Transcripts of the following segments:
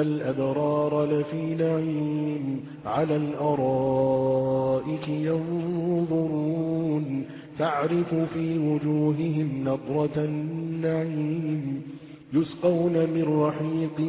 الأبرار لفي نعيم على الأرائك ينظرون تعرف في وجوههم نظرة النعيم يسقون من رحيق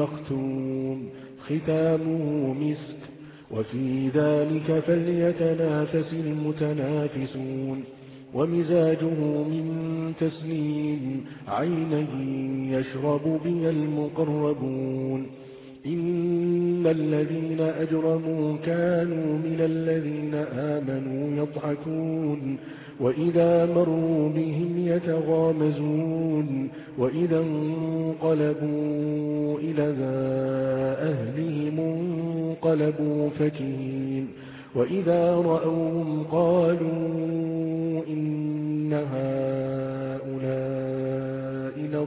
مختوم ختامه مسك وفي ذلك فليتنافس المتنافسون ومزاجه من تسليم عينه يشرب بها المقربون. إن الذين أجرموا كانوا من الذين آمنوا يضحكون. وإذا مروا بهم يتغامزون. وإذا انقلبوا إلى أهلهم انقلبوا فكين. وإذا رأوهم قالوا